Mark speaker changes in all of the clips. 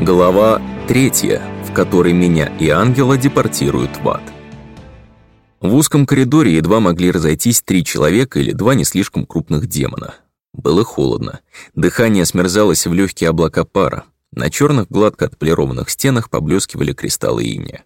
Speaker 1: Глава третья, в которой меня и ангела депортируют в ад. В узком коридоре едва могли разойтись три человека или два не слишком крупных демона. Было холодно. Дыхание смерзалось в легкие облака пара. На черных гладко отполированных стенах поблескивали кристаллы иния.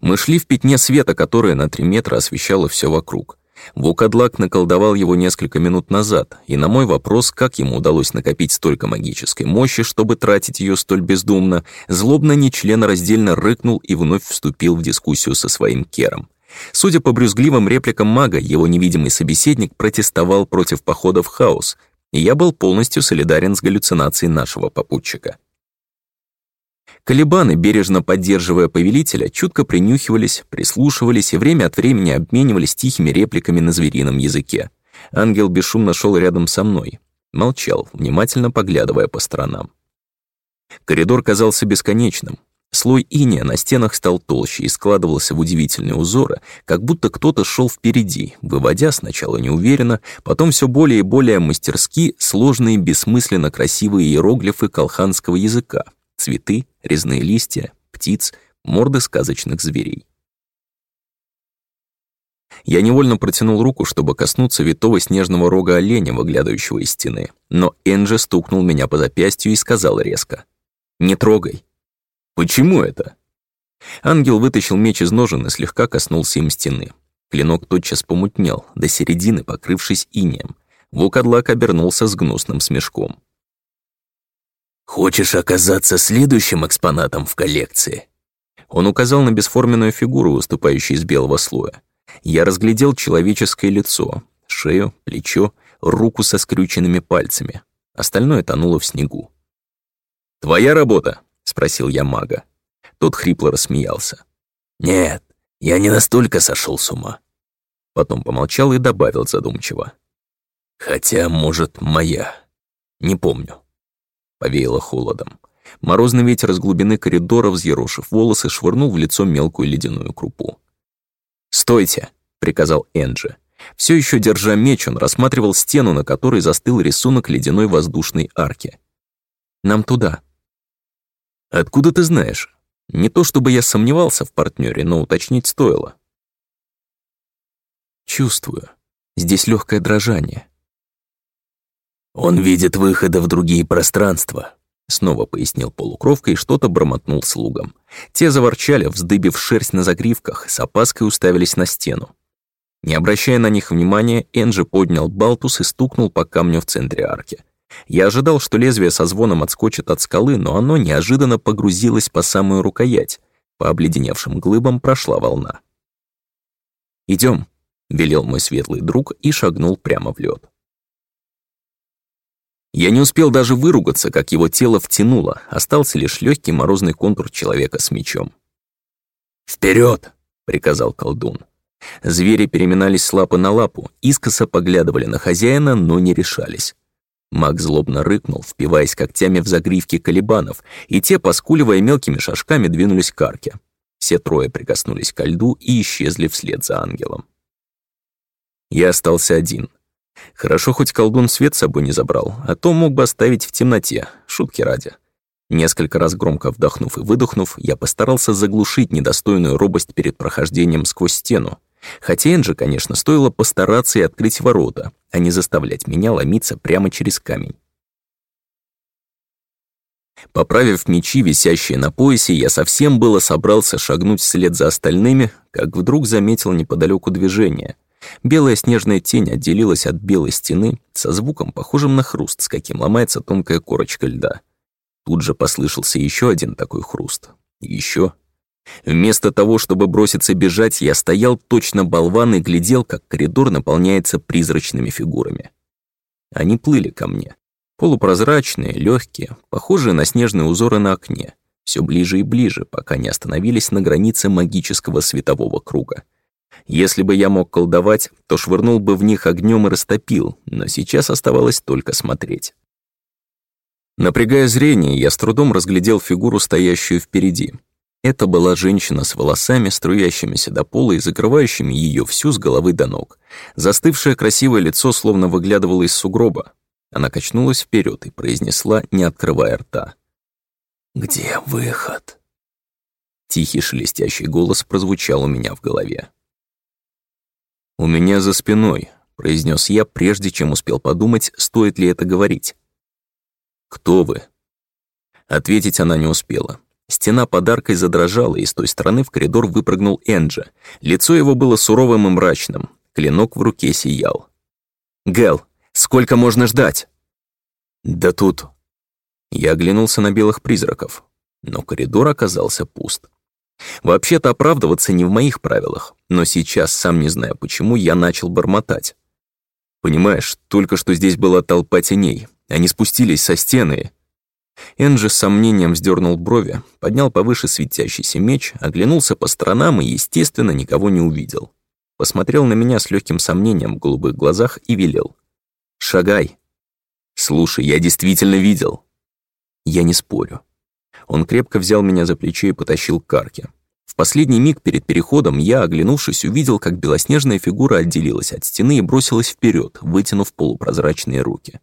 Speaker 1: Мы шли в пятне света, которое на три метра освещало все вокруг. Вукадлак наколдовал его несколько минут назад, и на мой вопрос, как ему удалось накопить столько магической мощи, чтобы тратить ее столь бездумно, злобно нечленораздельно рыкнул и вновь вступил в дискуссию со своим кером. Судя по брюзгливым репликам мага, его невидимый собеседник протестовал против похода в хаос, и я был полностью солидарен с галлюцинацией нашего попутчика. Колебаны, бережно поддерживая повелителя, чутко принюхивались, прислушивались и время от времени обменивались тихими репликами на зверином языке. Ангел бесшумно шел рядом со мной. Молчал, внимательно поглядывая по сторонам. Коридор казался бесконечным. Слой иния на стенах стал толще и складывался в удивительные узоры, как будто кто-то шел впереди, выводя сначала неуверенно, потом все более и более мастерски сложные бессмысленно красивые иероглифы колханского языка, цветы, резные листья, птиц, морды сказочных зверей. Я невольно протянул руку, чтобы коснуться витого снежного рога оленя, выглядывающего из стены, но Энджи стукнул меня по запястью и сказал резко. «Не трогай». «Почему это?» Ангел вытащил меч из ножен и слегка коснулся им стены. Клинок тотчас помутнел, до середины покрывшись инеем. Вукадлак обернулся с гнусным смешком.
Speaker 2: «Хочешь оказаться следующим экспонатом в коллекции?»
Speaker 1: Он указал на бесформенную фигуру, выступающую из белого слоя. Я разглядел человеческое лицо, шею, плечо, руку со скрюченными пальцами. Остальное тонуло в снегу. «Твоя работа?» — спросил я мага. Тот хрипло рассмеялся.
Speaker 2: «Нет, я не настолько сошел с ума».
Speaker 1: Потом помолчал и добавил задумчиво.
Speaker 2: «Хотя, может, моя. Не помню».
Speaker 1: Повеяло холодом. Морозный ветер из глубины коридора, взъерошив волосы, швырнул в лицо мелкую ледяную крупу. «Стойте!» — приказал Энджи. Все еще держа меч, он рассматривал стену, на которой застыл рисунок ледяной воздушной арки. «Нам туда». «Откуда ты знаешь?» Не то чтобы я сомневался в партнере, но уточнить стоило. Чувствую. Здесь легкое дрожание.
Speaker 2: «Он видит выходы в другие пространства», —
Speaker 1: снова пояснил полукровка и что-то бормотнул слугам. Те заворчали, вздыбив шерсть на загривках, с опаской уставились на стену. Не обращая на них внимания, Энджи поднял балтус и стукнул по камню в центре арки. Я ожидал, что лезвие со звоном отскочит от скалы, но оно неожиданно погрузилось по самую рукоять. По обледеневшим глыбам прошла волна. Идем, велел мой светлый друг и шагнул прямо в лед. Я не успел даже выругаться, как его тело втянуло, остался лишь легкий морозный контур человека с мечом.
Speaker 2: Вперед!
Speaker 1: приказал колдун. Звери переминались с лапы на лапу, искоса поглядывали на хозяина, но не решались. Маг злобно рыкнул, впиваясь когтями в загривки колебанов, и те, поскуливая мелкими шажками, двинулись к арке. Все трое прикоснулись ко льду и исчезли вслед за ангелом. Я остался один — Хорошо, хоть колдун свет с собой не забрал, а то мог бы оставить в темноте, шутки ради. Несколько раз громко вдохнув и выдохнув, я постарался заглушить недостойную робость перед прохождением сквозь стену. Хотя Энджи, конечно, стоило постараться и открыть ворота, а не заставлять меня ломиться прямо через камень. Поправив мечи, висящие на поясе, я совсем было собрался шагнуть вслед за остальными, как вдруг заметил неподалеку движение — Белая снежная тень отделилась от белой стены со звуком, похожим на хруст, с каким ломается тонкая корочка льда. Тут же послышался еще один такой хруст. Еще. Вместо того, чтобы броситься бежать, я стоял точно болван и глядел, как коридор наполняется призрачными фигурами. Они плыли ко мне. Полупрозрачные, легкие, похожие на снежные узоры на окне. Все ближе и ближе, пока не остановились на границе магического светового круга. Если бы я мог колдовать, то швырнул бы в них огнем и растопил, но сейчас оставалось только смотреть. Напрягая зрение, я с трудом разглядел фигуру, стоящую впереди. Это была женщина с волосами, струящимися до пола и закрывающими ее всю с головы до ног. Застывшее красивое лицо словно выглядывало из сугроба. Она качнулась вперед и произнесла, не открывая рта.
Speaker 2: Где выход?
Speaker 1: Тихий шелестящий голос прозвучал у меня в голове. «У меня за спиной», — произнес я, прежде чем успел подумать, стоит ли это говорить. «Кто вы?» Ответить она не успела. Стена подаркой задрожала, и с той стороны в коридор выпрыгнул Энджи. Лицо его было суровым и мрачным. Клинок в руке сиял. «Гэл, сколько можно ждать?» «Да тут...» Я оглянулся на белых призраков, но коридор оказался пуст. Вообще-то оправдываться не в моих правилах, но сейчас, сам не знаю почему, я начал бормотать. Понимаешь, только что здесь была толпа теней. Они спустились со стены. Энджи с сомнением вздернул брови, поднял повыше светящийся меч, оглянулся по сторонам и, естественно, никого не увидел. Посмотрел на меня с легким сомнением в голубых глазах и велел. «Шагай!» «Слушай, я действительно видел!» Я не спорю. Он крепко взял меня за плечо и потащил к арке. В последний миг перед переходом я, оглянувшись, увидел, как белоснежная фигура отделилась от стены и бросилась вперед, вытянув полупрозрачные руки.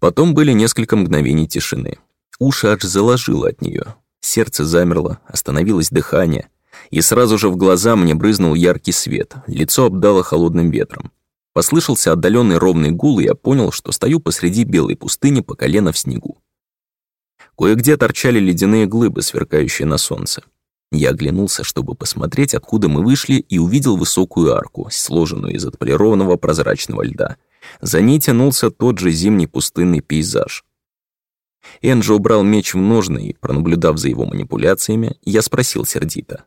Speaker 1: Потом были несколько мгновений тишины. Уши аж заложило от нее. Сердце замерло, остановилось дыхание. И сразу же в глаза мне брызнул яркий свет, лицо обдало холодным ветром. Послышался отдаленный ровный гул, и я понял, что стою посреди белой пустыни по колено в снегу. Кое-где торчали ледяные глыбы, сверкающие на солнце. Я оглянулся, чтобы посмотреть, откуда мы вышли, и увидел высокую арку, сложенную из отполированного прозрачного льда. За ней тянулся тот же зимний пустынный пейзаж. Энджи убрал меч в ножны, и, пронаблюдав за его манипуляциями, я спросил сердито.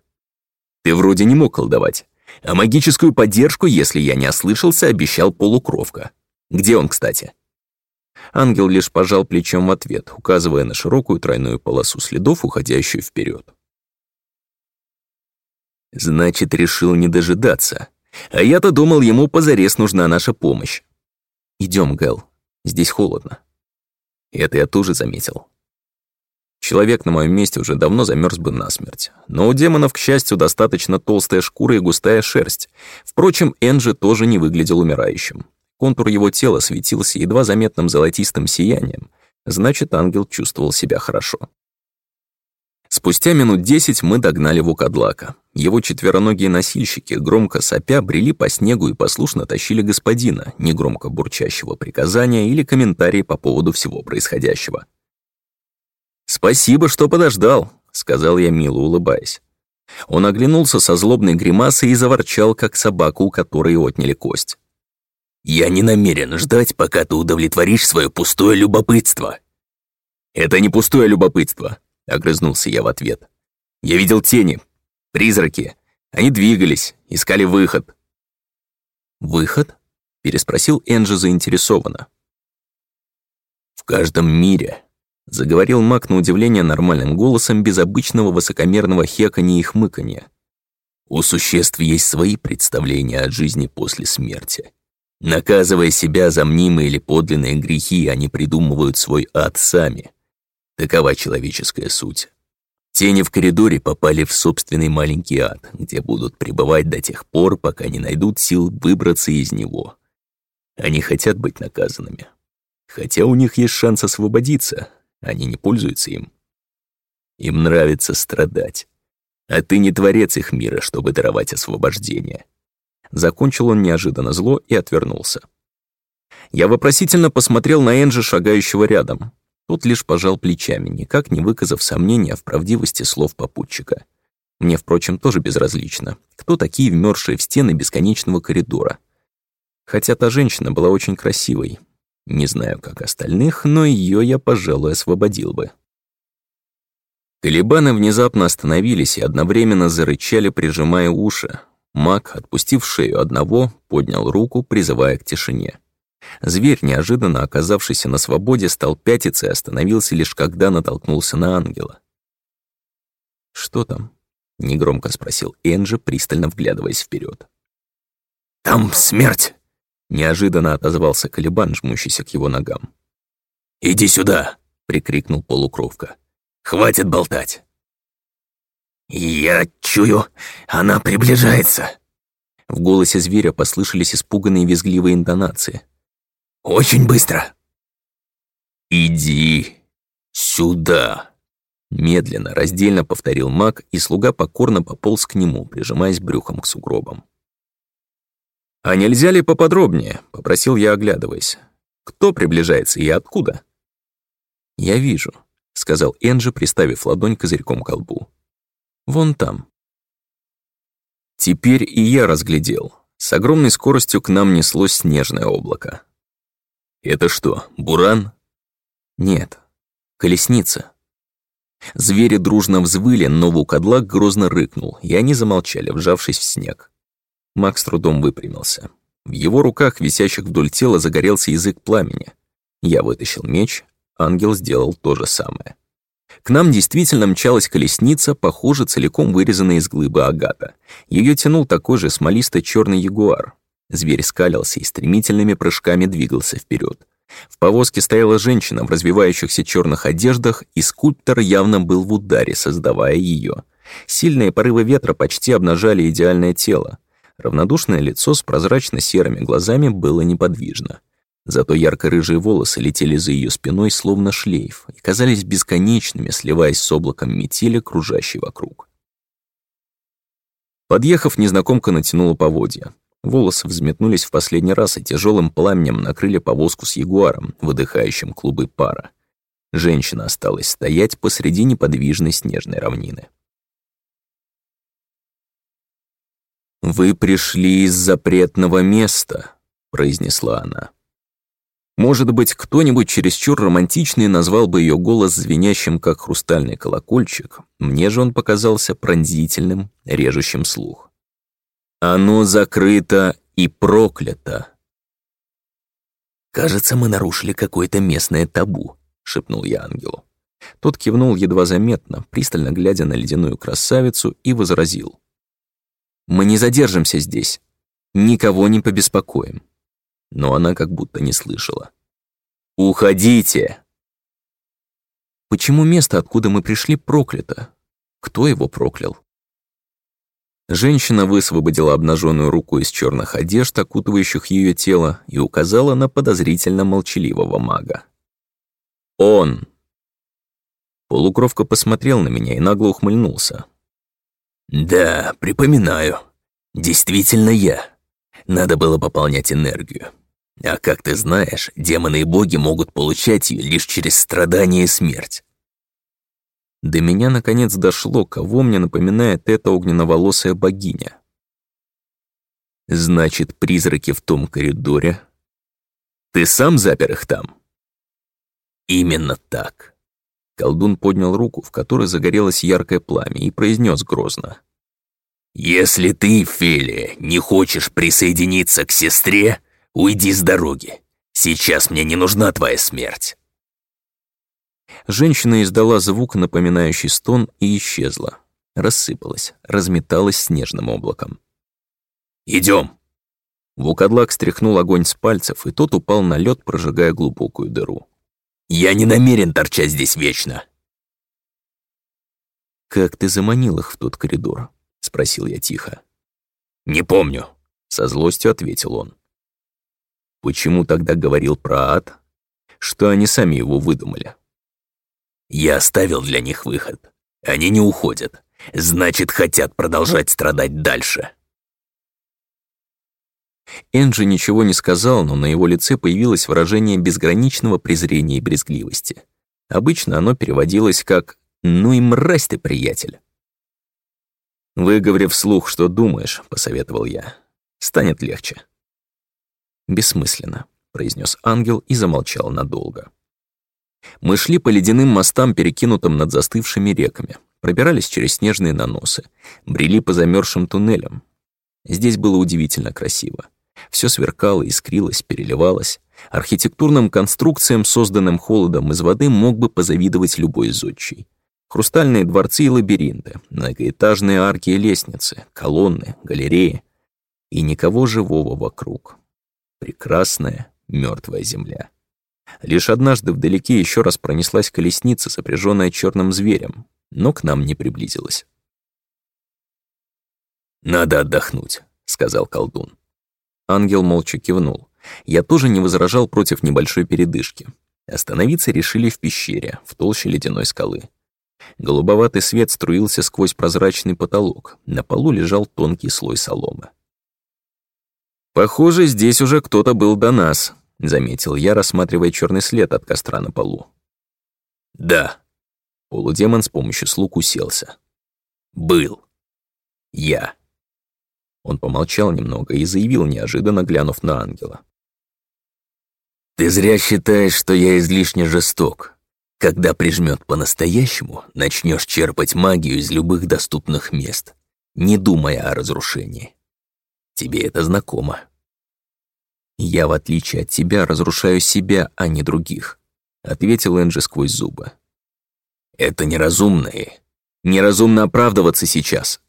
Speaker 1: «Ты вроде не мог колдовать. А магическую поддержку, если я не ослышался, обещал полукровка. Где он, кстати?» Ангел лишь пожал плечом в ответ, указывая на широкую тройную полосу следов, уходящую вперед. «Значит, решил не дожидаться. А я-то думал, ему позарез нужна наша помощь. Идем, Гэл, здесь холодно». Это я тоже заметил. Человек на моем месте уже давно замерз бы насмерть. Но у демонов, к счастью, достаточно толстая шкура и густая шерсть. Впрочем, Энджи тоже не выглядел умирающим. Контур его тела светился едва заметным золотистым сиянием. Значит, ангел чувствовал себя хорошо. Спустя минут десять мы догнали Вукадлака. Его четвероногие носильщики, громко сопя, брели по снегу и послушно тащили господина, негромко бурчащего приказания или комментарии по поводу всего происходящего. «Спасибо, что подождал», — сказал я, мило улыбаясь. Он оглянулся со злобной гримасой и заворчал, как собака, у которой отняли кость. «Я не намерен ждать, пока ты удовлетворишь свое пустое любопытство». «Это не пустое любопытство», — огрызнулся я в ответ. «Я видел тени, призраки. Они двигались, искали выход». «Выход?» — переспросил Энджи заинтересованно. «В каждом мире», — заговорил маг на удивление нормальным голосом без обычного высокомерного хеканья и хмыканья. «У существ есть свои представления от жизни после смерти. Наказывая себя за мнимые или подлинные грехи, они придумывают свой ад сами. Такова человеческая суть. Тени в коридоре попали в собственный маленький ад, где будут пребывать до тех пор, пока не найдут сил выбраться из него. Они хотят быть наказанными. Хотя у них есть шанс освободиться, они не пользуются им. Им нравится страдать. А ты не творец их мира, чтобы даровать освобождение. Закончил он неожиданно зло и отвернулся. Я вопросительно посмотрел на Энджи, шагающего рядом. Тот лишь пожал плечами, никак не выказав сомнения в правдивости слов попутчика. Мне, впрочем, тоже безразлично, кто такие вмёрзшие в стены бесконечного коридора. Хотя та женщина была очень красивой. Не знаю, как остальных, но ее я, пожалуй, освободил бы. Талибаны внезапно остановились и одновременно зарычали, прижимая уши, Маг, отпустив шею одного, поднял руку, призывая к тишине. Зверь, неожиданно оказавшийся на свободе, стал пятиться и остановился лишь когда натолкнулся на ангела. «Что там?» — негромко спросил Энджи, пристально вглядываясь вперед.
Speaker 2: «Там смерть!»
Speaker 1: — неожиданно отозвался Калибан, жмущийся к его ногам.
Speaker 2: «Иди сюда!» — прикрикнул полукровка. «Хватит болтать!» «Я чую, она приближается!»
Speaker 1: В голосе зверя послышались испуганные визгливые интонации.
Speaker 2: «Очень быстро!»
Speaker 1: «Иди!»
Speaker 2: «Сюда!»
Speaker 1: Медленно, раздельно повторил маг, и слуга покорно пополз к нему, прижимаясь брюхом к сугробам. «А нельзя ли поподробнее?» — попросил я, оглядываясь. «Кто приближается и откуда?» «Я вижу», — сказал Энджи, приставив ладонь козырьком к колбу. «Вон там». Теперь и я разглядел. С огромной скоростью к нам неслось снежное облако.
Speaker 2: «Это что, буран?»
Speaker 1: «Нет, колесница». Звери дружно взвыли, но Вукадлак грозно рыкнул, и они замолчали, вжавшись в снег. Макс трудом выпрямился. В его руках, висящих вдоль тела, загорелся язык пламени. Я вытащил меч, ангел сделал то же самое. К нам действительно мчалась колесница, похоже, целиком вырезанная из глыбы агата. Ее тянул такой же смолисто черный ягуар. Зверь скалился и стремительными прыжками двигался вперед. В повозке стояла женщина в развивающихся черных одеждах, и скульптор явно был в ударе, создавая ее. Сильные порывы ветра почти обнажали идеальное тело. Равнодушное лицо с прозрачно-серыми глазами было неподвижно. Зато ярко-рыжие волосы летели за ее спиной, словно шлейф, и казались бесконечными, сливаясь с облаком метели, кружащей вокруг. Подъехав, незнакомка натянула поводья. Волосы взметнулись в последний раз и тяжелым пламенем накрыли повозку с ягуаром, выдыхающим клубы пара. Женщина осталась стоять посреди неподвижной снежной равнины. «Вы пришли из запретного места», — произнесла она. Может быть, кто-нибудь чересчур романтичный назвал бы ее голос звенящим, как хрустальный колокольчик. Мне же он показался пронзительным, режущим слух. Оно закрыто и проклято. «Кажется, мы нарушили какое-то местное табу», — шепнул я ангелу. Тот кивнул едва заметно, пристально глядя на ледяную красавицу, и возразил. «Мы не задержимся здесь. Никого не побеспокоим». Но она как будто не слышала. «Уходите!» Почему место, откуда мы пришли, проклято? Кто его проклял? Женщина высвободила обнаженную руку из черных одежд, окутывающих ее тело, и указала на подозрительно молчаливого мага. «Он!» Полукровка посмотрел на меня и нагло ухмыльнулся.
Speaker 2: «Да, припоминаю. Действительно я. Надо было пополнять энергию. А как ты знаешь, демоны и боги могут получать ее лишь через страдания и смерть.
Speaker 1: До меня наконец дошло, кого мне напоминает эта огненноволосая богиня. Значит, призраки в том коридоре. Ты сам запер их там?
Speaker 2: Именно так.
Speaker 1: Колдун поднял руку, в которой загорелось яркое пламя, и произнес грозно.
Speaker 2: «Если ты, Фелия, не хочешь присоединиться к сестре, уйди с дороги. Сейчас мне не нужна твоя смерть».
Speaker 1: Женщина издала звук, напоминающий стон, и исчезла. Рассыпалась, разметалась снежным облаком.
Speaker 2: Идем.
Speaker 1: Вукадлак стряхнул огонь с пальцев, и тот упал на лед, прожигая глубокую дыру.
Speaker 2: «Я не намерен торчать здесь вечно!»
Speaker 1: «Как ты заманил их в тот коридор?» — спросил я тихо.
Speaker 2: «Не помню», —
Speaker 1: со злостью ответил он. «Почему тогда говорил про ад? Что они сами его выдумали?»
Speaker 2: Я оставил для них выход. Они не уходят. Значит, хотят продолжать страдать дальше.
Speaker 1: Энджи ничего не сказал, но на его лице появилось выражение безграничного презрения и брезгливости. Обычно оно переводилось как «Ну и мразь ты, приятель». «Выговори вслух, что думаешь», — посоветовал я. «Станет легче». «Бессмысленно», — произнес ангел и замолчал надолго. Мы шли по ледяным мостам, перекинутым над застывшими реками, пробирались через снежные наносы, брели по замерзшим туннелям. Здесь было удивительно красиво. Все сверкало, искрилось, переливалось. Архитектурным конструкциям, созданным холодом из воды, мог бы позавидовать любой зодчий. Хрустальные дворцы и лабиринты, многоэтажные арки и лестницы, колонны, галереи. И никого живого вокруг. Прекрасная мертвая земля. Лишь однажды вдалеке еще раз пронеслась колесница, запряженная черным зверем, но к нам не приблизилась.
Speaker 2: «Надо отдохнуть», — сказал колдун.
Speaker 1: Ангел молча кивнул. Я тоже не возражал против небольшой передышки. Остановиться решили в пещере, в толще ледяной скалы. Голубоватый свет струился сквозь прозрачный потолок. На полу лежал тонкий слой соломы. «Похоже, здесь уже кто-то был до нас», — заметил я, рассматривая черный след от костра на полу.
Speaker 2: «Да».
Speaker 1: Полудемон с помощью слуг уселся.
Speaker 2: «Был. Я».
Speaker 1: Он помолчал немного и заявил, неожиданно глянув на ангела.
Speaker 2: «Ты зря считаешь, что я излишне жесток. Когда прижмет по-настоящему, начнешь черпать магию из любых доступных мест, не думая о разрушении. Тебе это знакомо.
Speaker 1: Я, в отличие от тебя, разрушаю себя, а не других, ответил Энджи сквозь зубы.
Speaker 2: Это неразумно и...
Speaker 1: Неразумно оправдываться сейчас.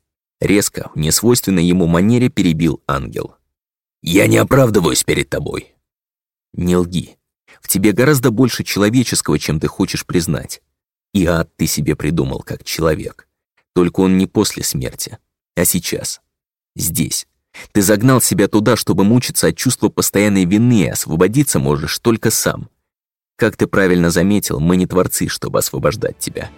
Speaker 1: Резко, в несвойственной ему манере перебил ангел.
Speaker 2: Я не оправдываюсь перед тобой.
Speaker 1: Не лги. В тебе гораздо больше человеческого, чем ты хочешь признать. И ад ты себе придумал как человек. Только он не после смерти, а сейчас. Здесь. Ты загнал себя туда, чтобы мучиться от чувства постоянной вины, и освободиться можешь только сам. Как ты правильно заметил, мы не творцы, чтобы освобождать тебя.